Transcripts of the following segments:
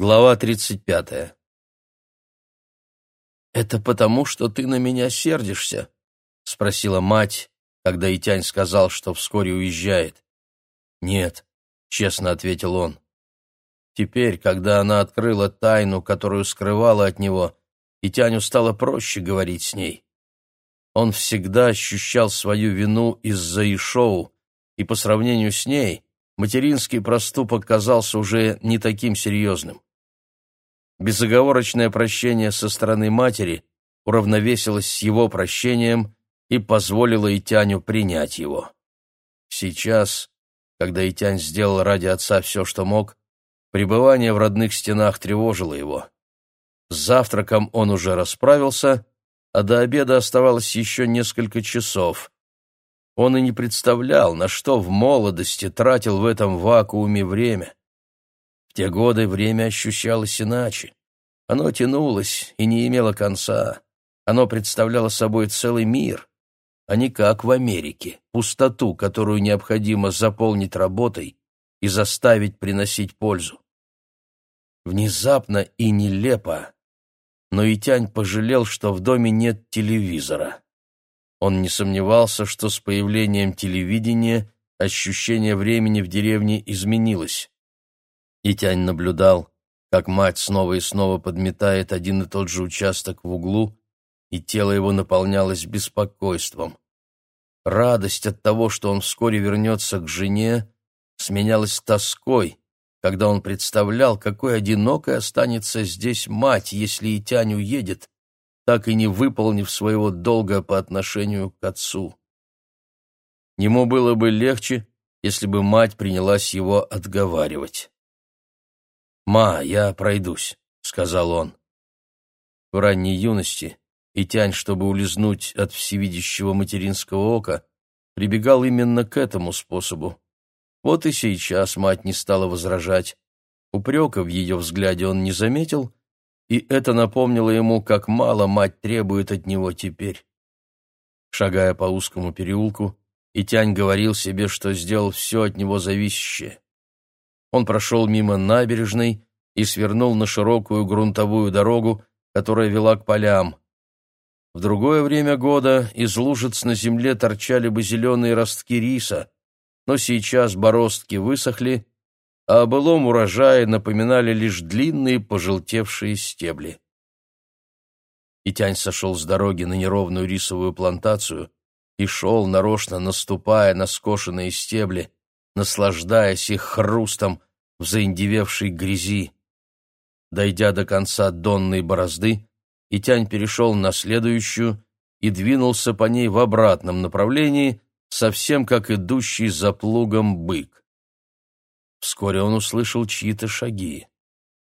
Глава тридцать пятая. «Это потому, что ты на меня сердишься?» — спросила мать, когда Итянь сказал, что вскоре уезжает. «Нет», — честно ответил он. Теперь, когда она открыла тайну, которую скрывала от него, Итяню стало проще говорить с ней. Он всегда ощущал свою вину из-за Ишоу, и по сравнению с ней материнский проступок казался уже не таким серьезным. Безоговорочное прощение со стороны матери уравновесилось с его прощением и позволило Итяню принять его. Сейчас, когда Итянь сделал ради отца все, что мог, пребывание в родных стенах тревожило его. С завтраком он уже расправился, а до обеда оставалось еще несколько часов. Он и не представлял, на что в молодости тратил в этом вакууме время. Те годы время ощущалось иначе. Оно тянулось и не имело конца. Оно представляло собой целый мир, а не как в Америке, пустоту, которую необходимо заполнить работой и заставить приносить пользу. Внезапно и нелепо, но Итянь пожалел, что в доме нет телевизора. Он не сомневался, что с появлением телевидения ощущение времени в деревне изменилось. И Тянь наблюдал, как мать снова и снова подметает один и тот же участок в углу, и тело его наполнялось беспокойством. Радость от того, что он вскоре вернется к жене, сменялась тоской, когда он представлял, какой одинокой останется здесь мать, если и Тянь уедет, так и не выполнив своего долга по отношению к отцу. Ему было бы легче, если бы мать принялась его отговаривать. «Ма, я пройдусь», — сказал он. В ранней юности Итянь, чтобы улизнуть от всевидящего материнского ока, прибегал именно к этому способу. Вот и сейчас мать не стала возражать. Упрека в ее взгляде он не заметил, и это напомнило ему, как мало мать требует от него теперь. Шагая по узкому переулку, Итянь говорил себе, что сделал все от него зависящее. Он прошел мимо набережной и свернул на широкую грунтовую дорогу, которая вела к полям. В другое время года из лужиц на земле торчали бы зеленые ростки риса, но сейчас бороздки высохли, а о былом урожае напоминали лишь длинные пожелтевшие стебли. Итянь сошел с дороги на неровную рисовую плантацию и шел, нарочно наступая на скошенные стебли, наслаждаясь их хрустом в заиндевевшей грязи. Дойдя до конца донной борозды, Итянь перешел на следующую и двинулся по ней в обратном направлении, совсем как идущий за плугом бык. Вскоре он услышал чьи-то шаги.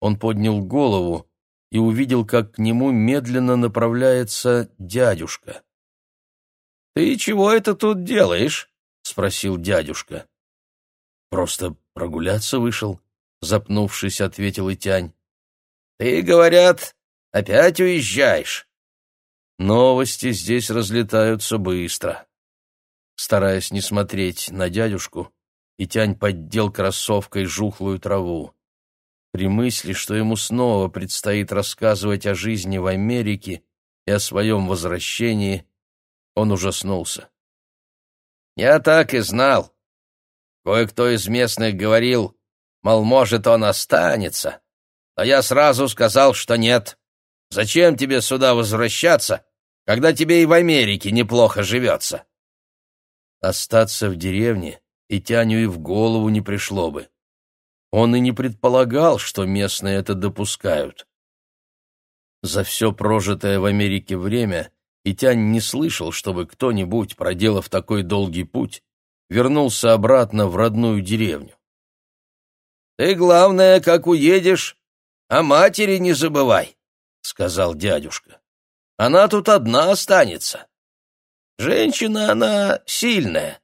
Он поднял голову и увидел, как к нему медленно направляется дядюшка. «Ты чего это тут делаешь?» — спросил дядюшка. «Просто прогуляться вышел», — запнувшись, ответил Итянь. «Ты, говорят, опять уезжаешь?» Новости здесь разлетаются быстро. Стараясь не смотреть на дядюшку, и Тянь поддел кроссовкой жухлую траву. При мысли, что ему снова предстоит рассказывать о жизни в Америке и о своем возвращении, он ужаснулся. «Я так и знал. Кое-кто из местных говорил, мол, может, он останется. Но я сразу сказал, что нет. Зачем тебе сюда возвращаться, когда тебе и в Америке неплохо живется?» Остаться в деревне и Тяню и в голову не пришло бы. Он и не предполагал, что местные это допускают. За все прожитое в Америке время Итянь не слышал, чтобы кто-нибудь, проделав такой долгий путь, вернулся обратно в родную деревню. «Ты, главное, как уедешь, о матери не забывай», — сказал дядюшка. «Она тут одна останется. Женщина она сильная,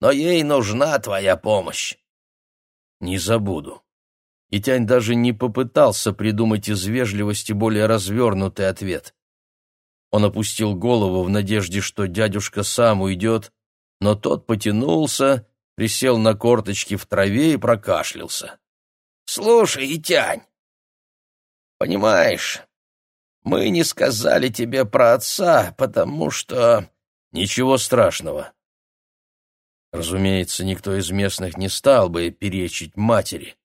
но ей нужна твоя помощь. Не забуду. И Тянь даже не попытался придумать из вежливости более развернутый ответ. Он опустил голову в надежде, что дядюшка сам уйдет, но тот потянулся, присел на корточки в траве и прокашлялся. — Слушай, Итянь, Понимаешь, мы не сказали тебе про отца, потому что...» «Ничего страшного». Разумеется, никто из местных не стал бы перечить матери.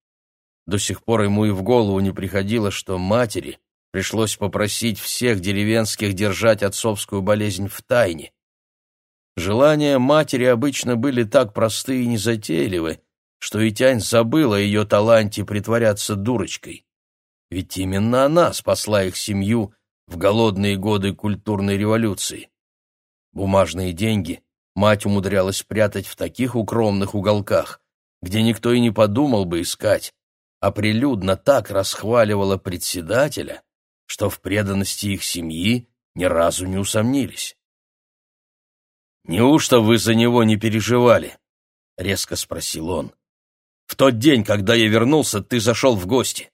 До сих пор ему и в голову не приходило, что матери пришлось попросить всех деревенских держать отцовскую болезнь в тайне. Желания матери обычно были так просты и незатейливы, что и Тянь забыла о ее таланте притворяться дурочкой. Ведь именно она спасла их семью в голодные годы культурной революции. Бумажные деньги мать умудрялась прятать в таких укромных уголках, где никто и не подумал бы искать, а прилюдно так расхваливала председателя, что в преданности их семьи ни разу не усомнились. «Неужто вы за него не переживали?» — резко спросил он. «В тот день, когда я вернулся, ты зашел в гости.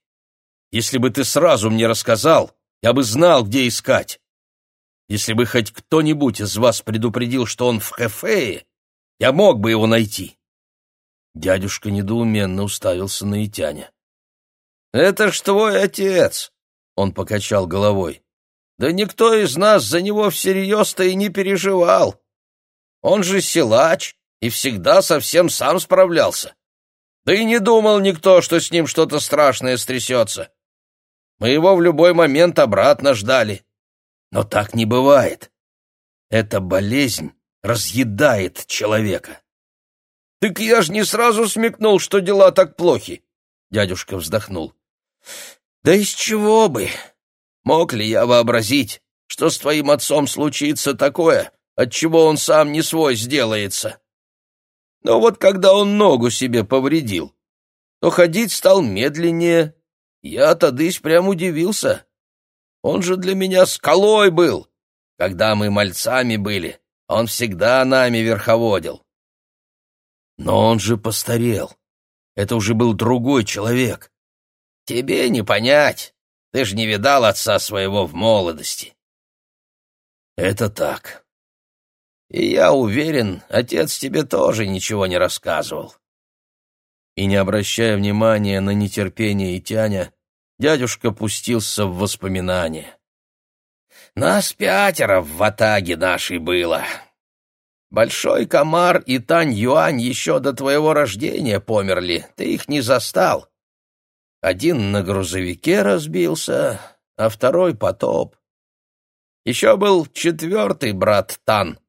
Если бы ты сразу мне рассказал, я бы знал, где искать. Если бы хоть кто-нибудь из вас предупредил, что он в Хефее, я мог бы его найти». Дядюшка недоуменно уставился на Итяня. «Это ж твой отец!» — он покачал головой. «Да никто из нас за него всерьез-то и не переживал. Он же силач и всегда совсем сам справлялся. Да и не думал никто, что с ним что-то страшное стрясется. Мы его в любой момент обратно ждали. Но так не бывает. Эта болезнь разъедает человека. «Так я ж не сразу смекнул, что дела так плохи», — дядюшка вздохнул. «Да из чего бы? Мог ли я вообразить, что с твоим отцом случится такое, от чего он сам не свой сделается. Но вот когда он ногу себе повредил, то ходить стал медленнее. Я тадысь прям удивился. Он же для меня скалой был. Когда мы мальцами были, он всегда нами верховодил. Но он же постарел. Это уже был другой человек. Тебе не понять. Ты же не видал отца своего в молодости. Это так. И я уверен, отец тебе тоже ничего не рассказывал. И не обращая внимания на нетерпение Итяня, дядюшка пустился в воспоминания. Нас пятеро в ватаге нашей было. Большой комар и Тань Юань еще до твоего рождения померли, ты их не застал. Один на грузовике разбился, а второй потоп. Еще был четвертый брат Тан —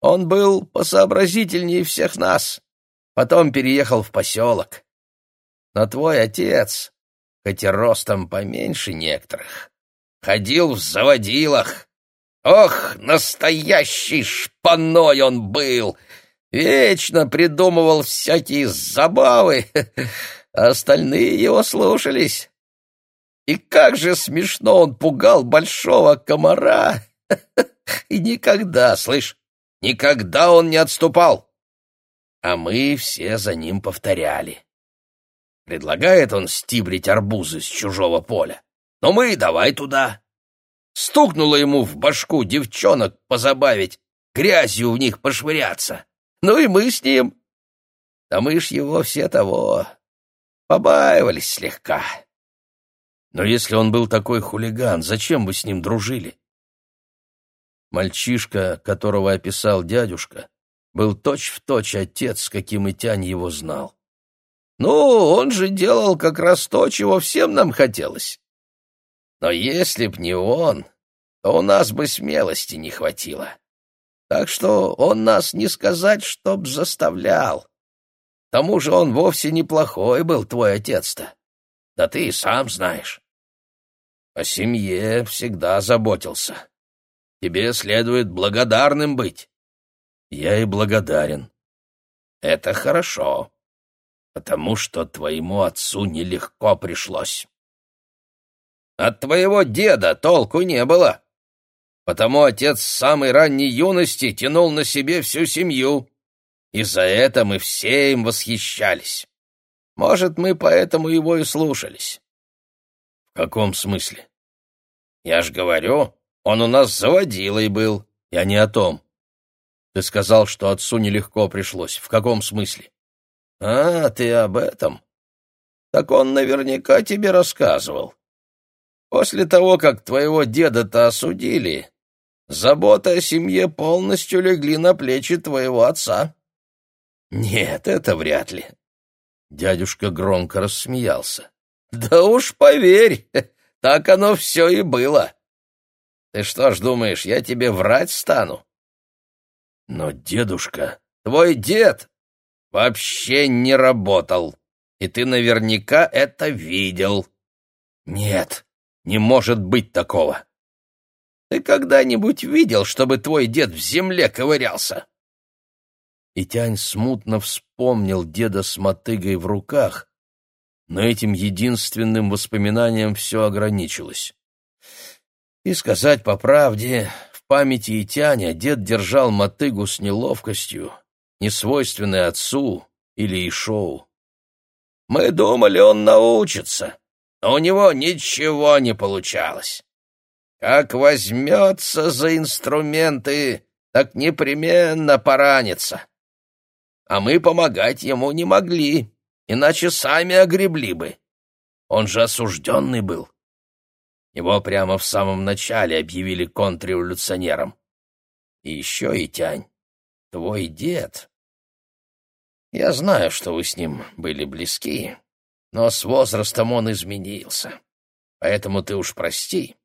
он был посообразительнее всех нас. Потом переехал в поселок. Но твой отец, хоть и ростом поменьше некоторых, ходил в заводилах. Ох, настоящий шпаной он был! Вечно придумывал всякие забавы, а остальные его слушались. И как же смешно он пугал большого комара! И никогда, слышь, Никогда он не отступал. А мы все за ним повторяли. Предлагает он стибрить арбузы с чужого поля. Но мы давай туда. Стукнуло ему в башку девчонок позабавить, грязью в них пошвыряться. Ну и мы с ним. Да мы ж его все того побаивались слегка. Но если он был такой хулиган, зачем вы с ним дружили? Мальчишка, которого описал дядюшка, был точь-в-точь точь отец, каким и Тянь его знал. «Ну, он же делал как раз то, чего всем нам хотелось. Но если б не он, то у нас бы смелости не хватило. Так что он нас не сказать, чтоб заставлял. К тому же он вовсе неплохой был, твой отец-то. Да ты и сам знаешь. О семье всегда заботился. Тебе следует благодарным быть. Я и благодарен. Это хорошо, потому что твоему отцу нелегко пришлось. От твоего деда толку не было, потому отец с самой ранней юности тянул на себе всю семью, и за это мы все им восхищались. Может, мы поэтому его и слушались. В каком смысле? Я ж говорю, он у нас заводилой был. Я не о том. Ты сказал, что отцу нелегко пришлось. В каком смысле? А, ты об этом? Так он наверняка тебе рассказывал. После того, как твоего деда-то осудили, заботы о семье полностью легли на плечи твоего отца. Нет, это вряд ли. Дядюшка громко рассмеялся. Да уж поверь, так оно все и было. Ты что ж думаешь, я тебе врать стану? Но дедушка, твой дед вообще не работал, и ты наверняка это видел. Нет, не может быть такого. Ты когда-нибудь видел, чтобы твой дед в земле ковырялся? И Тянь смутно вспомнил деда с мотыгой в руках, но этим единственным воспоминанием все ограничилось. И сказать по правде, в памяти Итяня дед держал мотыгу с неловкостью, несвойственной отцу или Ишоу. Мы думали, он научится, но у него ничего не получалось. Как возьмется за инструменты, так непременно поранится. А мы помогать ему не могли, иначе сами огребли бы. Он же осужденный был. Его прямо в самом начале объявили контрреволюционером. И еще и тянь. Твой дед. Я знаю, что вы с ним были близки, но с возрастом он изменился. Поэтому ты уж прости.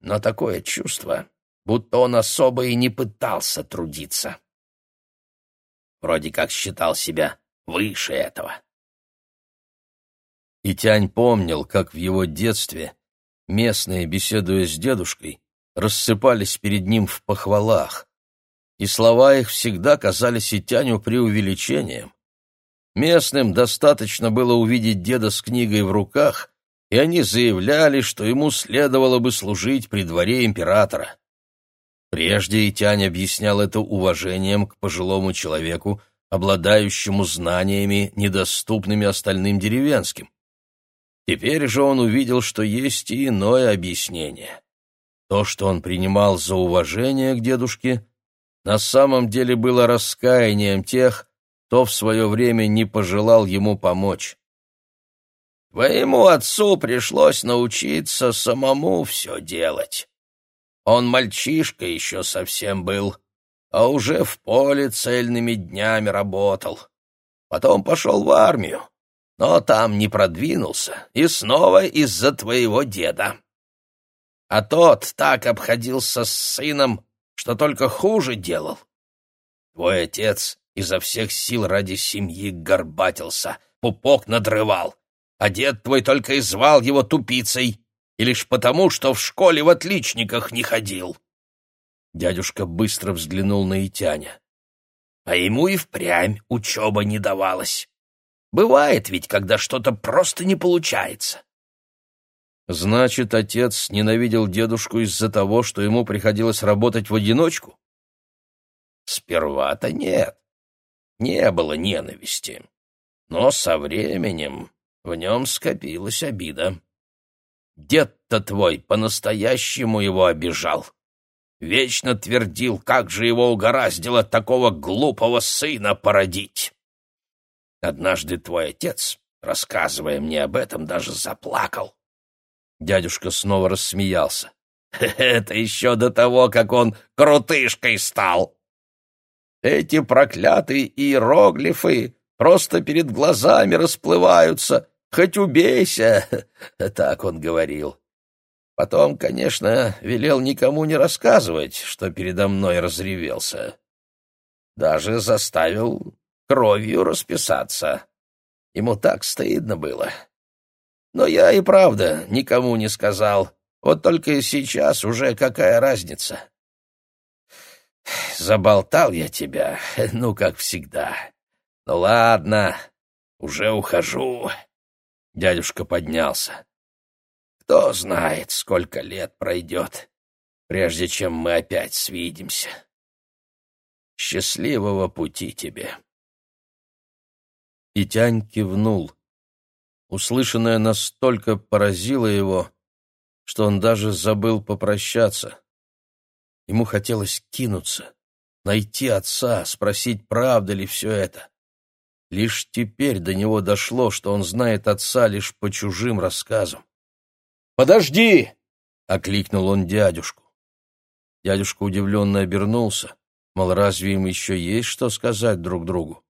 Но такое чувство, будто он особо и не пытался трудиться. Вроде как считал себя выше этого. И Тянь помнил, как в его детстве Местные, беседуя с дедушкой, рассыпались перед ним в похвалах, и слова их всегда казались Итяню преувеличением. Местным достаточно было увидеть деда с книгой в руках, и они заявляли, что ему следовало бы служить при дворе императора. Прежде Итянь объяснял это уважением к пожилому человеку, обладающему знаниями, недоступными остальным деревенским. Теперь же он увидел, что есть и иное объяснение. То, что он принимал за уважение к дедушке, на самом деле было раскаянием тех, кто в свое время не пожелал ему помочь. Твоему отцу пришлось научиться самому все делать. Он мальчишка еще совсем был, а уже в поле цельными днями работал. Потом пошел в армию но там не продвинулся, и снова из-за твоего деда. А тот так обходился с сыном, что только хуже делал. Твой отец изо всех сил ради семьи горбатился, пупок надрывал, а дед твой только и звал его тупицей, и лишь потому, что в школе в отличниках не ходил. Дядюшка быстро взглянул на Итяня. А ему и впрямь учеба не давалась. Бывает ведь, когда что-то просто не получается. Значит, отец ненавидел дедушку из-за того, что ему приходилось работать в одиночку? Сперва-то нет. Не было ненависти. Но со временем в нем скопилась обида. Дед-то твой по-настоящему его обижал. Вечно твердил, как же его угораздило такого глупого сына породить. Однажды твой отец, рассказывая мне об этом, даже заплакал. Дядюшка снова рассмеялся. Это еще до того, как он крутышкой стал. Эти проклятые иероглифы просто перед глазами расплываются. Хоть убейся, так он говорил. Потом, конечно, велел никому не рассказывать, что передо мной разревелся. Даже заставил кровью расписаться. Ему так стыдно было. Но я и правда никому не сказал. Вот только сейчас уже какая разница. Заболтал я тебя, ну, как всегда. Ну, ладно, уже ухожу. Дядюшка поднялся. Кто знает, сколько лет пройдет, прежде чем мы опять свидимся. Счастливого пути тебе. И Тянь кивнул. Услышанное настолько поразило его, что он даже забыл попрощаться. Ему хотелось кинуться, найти отца, спросить, правда ли все это. Лишь теперь до него дошло, что он знает отца лишь по чужим рассказам. Подожди!» — окликнул он дядюшку. Дядюшка удивленно обернулся. Мол, разве им еще есть что сказать друг другу?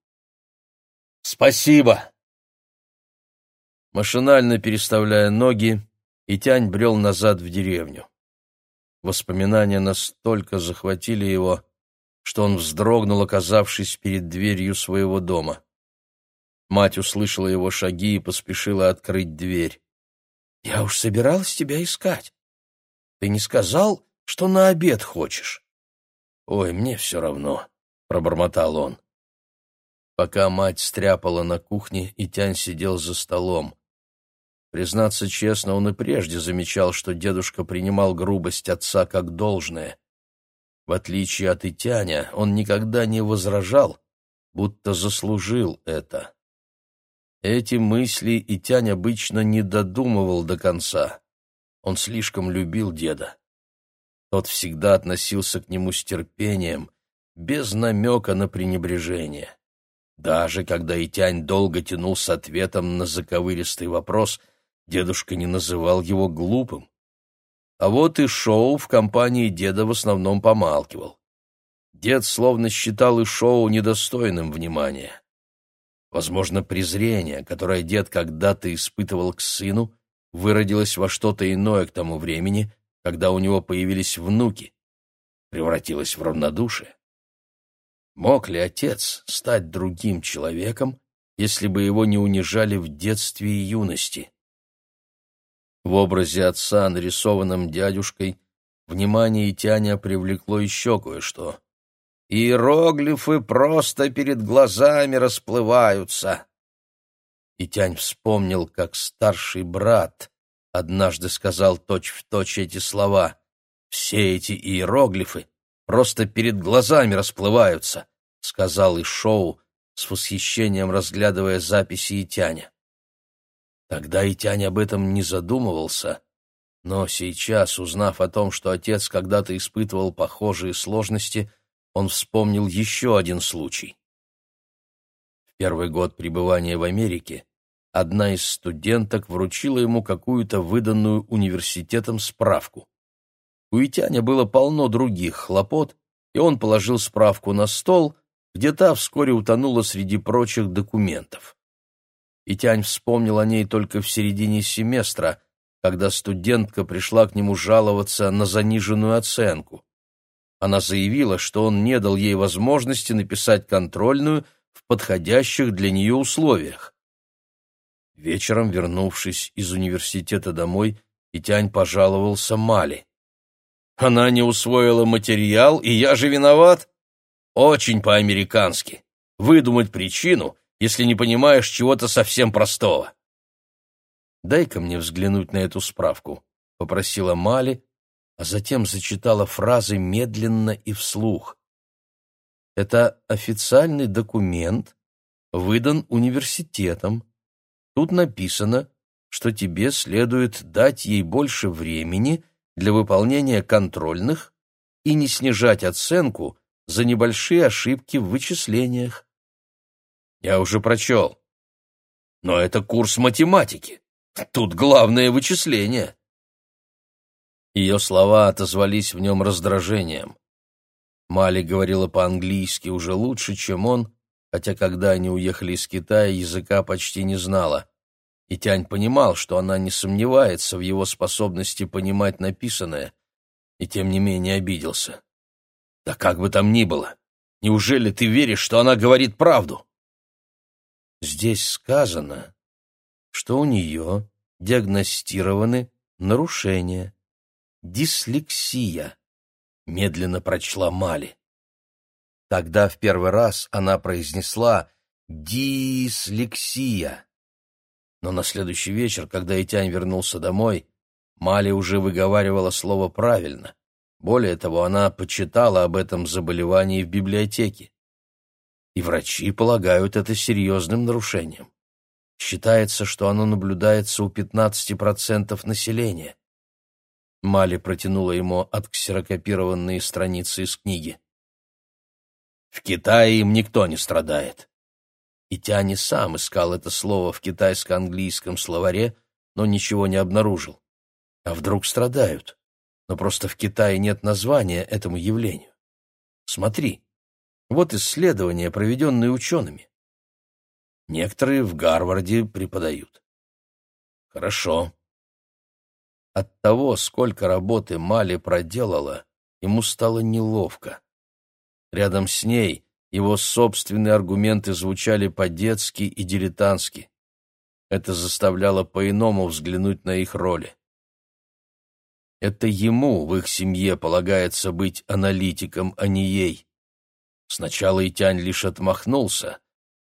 «Спасибо!» Машинально переставляя ноги, Итянь брел назад в деревню. Воспоминания настолько захватили его, что он вздрогнул, оказавшись перед дверью своего дома. Мать услышала его шаги и поспешила открыть дверь. «Я уж собиралась тебя искать. Ты не сказал, что на обед хочешь?» «Ой, мне все равно», — пробормотал он. Пока мать стряпала на кухне, и Тянь сидел за столом. Признаться честно, он и прежде замечал, что дедушка принимал грубость отца как должное. В отличие от Итяня, он никогда не возражал, будто заслужил это. Эти мысли Итянь обычно не додумывал до конца. Он слишком любил деда. Тот всегда относился к нему с терпением, без намека на пренебрежение. Даже когда Итянь долго тянул с ответом на заковыристый вопрос, дедушка не называл его глупым. А вот и Шоу в компании деда в основном помалкивал. Дед словно считал и Шоу недостойным внимания. Возможно, презрение, которое дед когда-то испытывал к сыну, выродилось во что-то иное к тому времени, когда у него появились внуки, превратилось в равнодушие. Мог ли отец стать другим человеком, если бы его не унижали в детстве и юности? В образе отца, нарисованном дядюшкой, внимание Итяня привлекло еще кое-что. «Иероглифы просто перед глазами расплываются!» Итянь вспомнил, как старший брат однажды сказал точь-в-точь точь эти слова. «Все эти иероглифы просто перед глазами расплываются», — сказал Ишоу, с восхищением разглядывая записи Итяня. Тогда Итянь об этом не задумывался, но сейчас, узнав о том, что отец когда-то испытывал похожие сложности, он вспомнил еще один случай. В первый год пребывания в Америке одна из студенток вручила ему какую-то выданную университетом справку. У Итяня было полно других хлопот, и он положил справку на стол, где та вскоре утонула среди прочих документов. Итянь вспомнил о ней только в середине семестра, когда студентка пришла к нему жаловаться на заниженную оценку. Она заявила, что он не дал ей возможности написать контрольную в подходящих для нее условиях. Вечером, вернувшись из университета домой, Итянь пожаловался Мали. Она не усвоила материал, и я же виноват? Очень по-американски. Выдумать причину, если не понимаешь чего-то совсем простого. «Дай-ка мне взглянуть на эту справку», — попросила Мали, а затем зачитала фразы медленно и вслух. «Это официальный документ, выдан университетом. Тут написано, что тебе следует дать ей больше времени для выполнения контрольных и не снижать оценку за небольшие ошибки в вычислениях. Я уже прочел. Но это курс математики. Тут главное вычисление. Ее слова отозвались в нем раздражением. Мали говорила по-английски уже лучше, чем он, хотя когда они уехали из Китая, языка почти не знала и Тянь понимал, что она не сомневается в его способности понимать написанное, и тем не менее обиделся. «Да как бы там ни было, неужели ты веришь, что она говорит правду?» Здесь сказано, что у нее диагностированы нарушения, дислексия, медленно прочла Мали. Тогда в первый раз она произнесла «дислексия». Но на следующий вечер, когда Итянь вернулся домой, Мали уже выговаривала слово правильно. Более того, она почитала об этом заболевании в библиотеке. И врачи полагают это серьезным нарушением. Считается, что оно наблюдается у 15% населения. Мали протянула ему отксерокопированные страницы из книги. В Китае им никто не страдает. И Тяни сам искал это слово в китайско-английском словаре, но ничего не обнаружил. А вдруг страдают? Но просто в Китае нет названия этому явлению. Смотри, вот исследования, проведенные учеными. Некоторые в Гарварде преподают. Хорошо. От того, сколько работы Мали проделала, ему стало неловко. Рядом с ней его собственные аргументы звучали по-детски и дилетантски. Это заставляло по-иному взглянуть на их роли. Это ему в их семье полагается быть аналитиком, а не ей. Сначала Итянь лишь отмахнулся,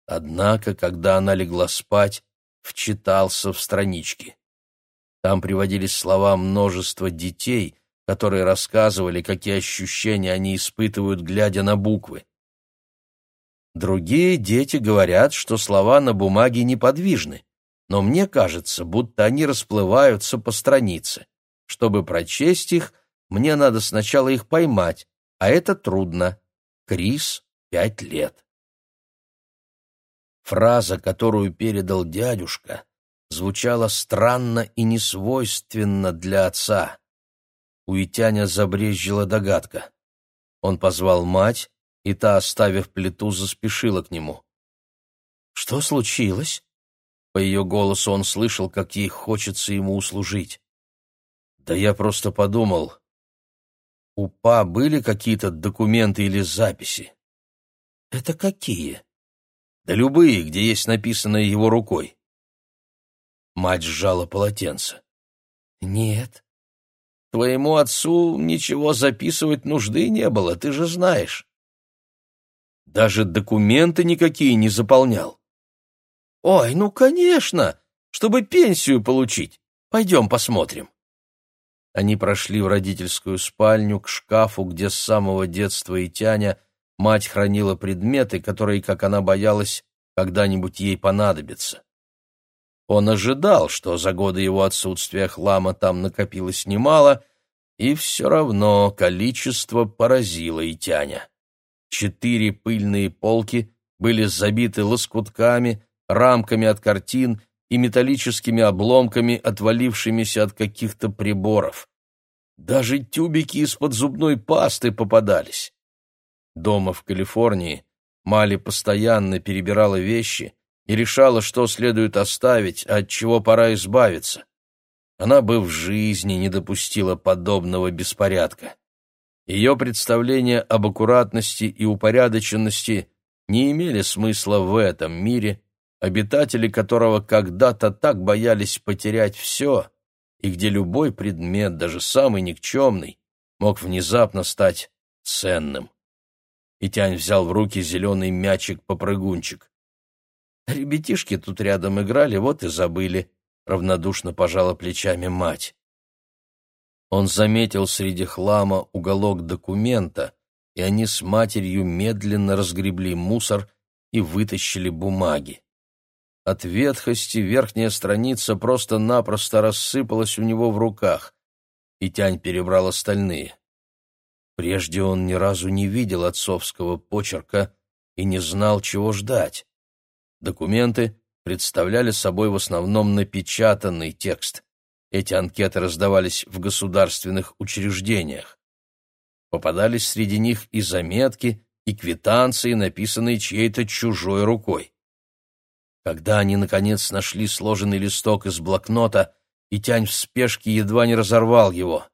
однако, когда она легла спать, вчитался в странички. Там приводились слова множества детей, которые рассказывали, какие ощущения они испытывают, глядя на буквы. Другие дети говорят, что слова на бумаге неподвижны, но мне кажется, будто они расплываются по странице. Чтобы прочесть их, мне надо сначала их поймать, а это трудно. Крис — пять лет. Фраза, которую передал дядюшка, звучала странно и несвойственно для отца. У Итяня забрезжила догадка. Он позвал мать, и та, оставив плиту, заспешила к нему. «Что случилось?» По ее голосу он слышал, как ей хочется ему услужить. Да я просто подумал, у Па были какие-то документы или записи? Это какие? Да любые, где есть написанное его рукой. Мать сжала полотенце. Нет. Твоему отцу ничего записывать нужды не было, ты же знаешь. Даже документы никакие не заполнял. Ой, ну, конечно, чтобы пенсию получить. Пойдем посмотрим. Они прошли в родительскую спальню, к шкафу, где с самого детства и тяня мать хранила предметы, которые, как она боялась, когда-нибудь ей понадобятся. Он ожидал, что за годы его отсутствия хлама там накопилось немало, и все равно количество поразило и тяня. Четыре пыльные полки были забиты лоскутками, рамками от картин и металлическими обломками, отвалившимися от каких-то приборов. Даже тюбики из-под зубной пасты попадались. Дома в Калифорнии Мали постоянно перебирала вещи и решала, что следует оставить, а от чего пора избавиться. Она бы в жизни не допустила подобного беспорядка. Ее представления об аккуратности и упорядоченности не имели смысла в этом мире, обитатели которого когда-то так боялись потерять все, и где любой предмет, даже самый никчемный, мог внезапно стать ценным. И Тянь взял в руки зеленый мячик-попрыгунчик. Ребятишки тут рядом играли, вот и забыли, равнодушно пожала плечами мать. Он заметил среди хлама уголок документа, и они с матерью медленно разгребли мусор и вытащили бумаги. От ветхости верхняя страница просто-напросто рассыпалась у него в руках, и Тянь перебрал остальные. Прежде он ни разу не видел отцовского почерка и не знал, чего ждать. Документы представляли собой в основном напечатанный текст. Эти анкеты раздавались в государственных учреждениях. Попадались среди них и заметки, и квитанции, написанные чьей-то чужой рукой. Когда они, наконец, нашли сложенный листок из блокнота, и Тянь в спешке едва не разорвал его.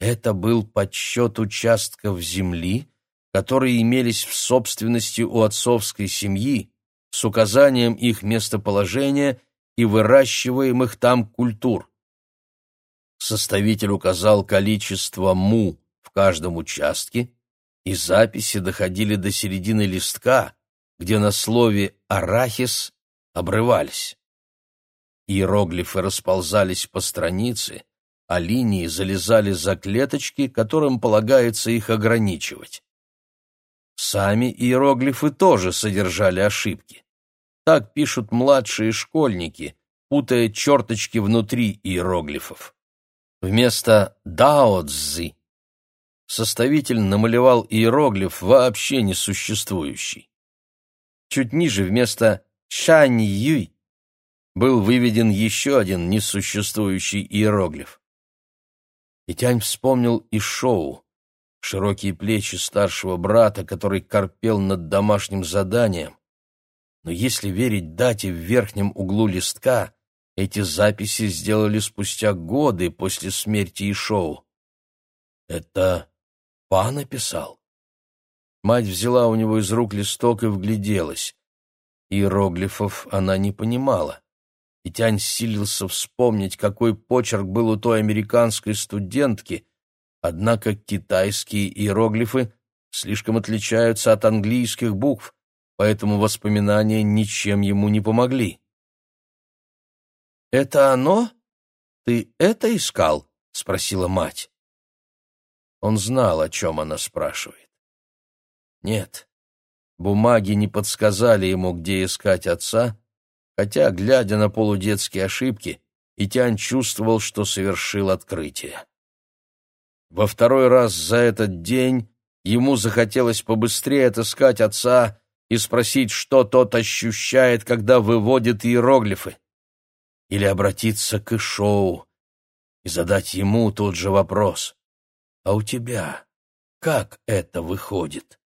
Это был подсчет участков земли, которые имелись в собственности у отцовской семьи, с указанием их местоположения и выращиваемых там культур. Составитель указал количество му в каждом участке, и записи доходили до середины листка, где на слове «арахис» обрывались. Иероглифы расползались по странице, а линии залезали за клеточки, которым полагается их ограничивать. Сами иероглифы тоже содержали ошибки. Так пишут младшие школьники, путая черточки внутри иероглифов. Вместо «дао-цзы» составитель намалевал иероглиф, вообще несуществующий. Чуть ниже вместо «Шань-юй» был выведен еще один несуществующий иероглиф. И Тянь вспомнил и шоу, широкие плечи старшего брата, который корпел над домашним заданием. Но если верить дате в верхнем углу листка, эти записи сделали спустя годы после смерти Ишоу. Это Па написал? Мать взяла у него из рук листок и вгляделась. Иероглифов она не понимала. И Тянь силился вспомнить, какой почерк был у той американской студентки, однако китайские иероглифы слишком отличаются от английских букв, поэтому воспоминания ничем ему не помогли. «Это оно? Ты это искал?» — спросила мать. Он знал, о чем она спрашивает. Нет, бумаги не подсказали ему, где искать отца, хотя, глядя на полудетские ошибки, Итян чувствовал, что совершил открытие. Во второй раз за этот день ему захотелось побыстрее отыскать отца и спросить, что тот ощущает, когда выводит иероглифы. Или обратиться к Ишоу и задать ему тот же вопрос. «А у тебя как это выходит?»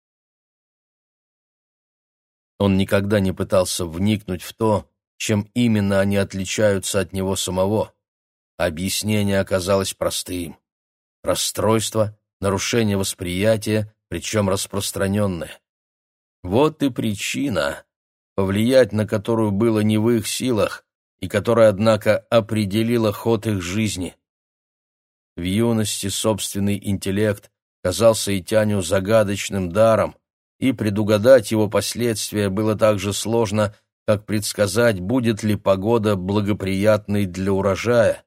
Он никогда не пытался вникнуть в то, чем именно они отличаются от него самого. Объяснение оказалось простым. Расстройство, нарушение восприятия, причем распространенное. Вот и причина, повлиять на которую было не в их силах, и которая, однако, определила ход их жизни. В юности собственный интеллект казался Итяню загадочным даром, и предугадать его последствия было так же сложно, как предсказать, будет ли погода благоприятной для урожая.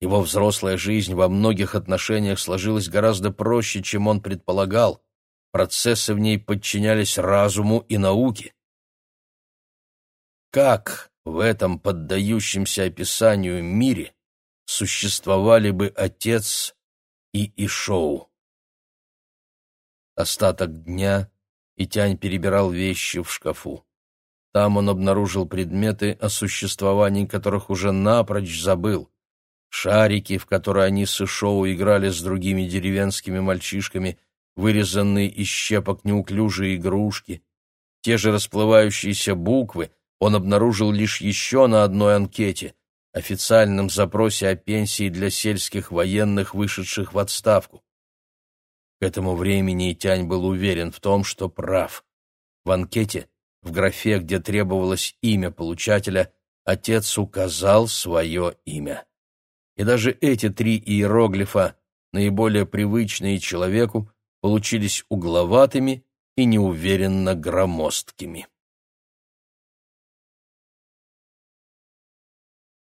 Его взрослая жизнь во многих отношениях сложилась гораздо проще, чем он предполагал. Процессы в ней подчинялись разуму и науке. Как в этом поддающемся описанию мире существовали бы отец и Ишоу? Остаток дня Итянь перебирал вещи в шкафу. Там он обнаружил предметы, о существовании которых уже напрочь забыл. Шарики, в которые они с Ишоу играли с другими деревенскими мальчишками, вырезанные из щепок неуклюжие игрушки. Те же расплывающиеся буквы он обнаружил лишь еще на одной анкете — официальном запросе о пенсии для сельских военных, вышедших в отставку. К этому времени Тянь был уверен в том, что прав. В анкете, в графе, где требовалось имя получателя, отец указал свое имя. И даже эти три иероглифа, наиболее привычные человеку, получились угловатыми и неуверенно громоздкими.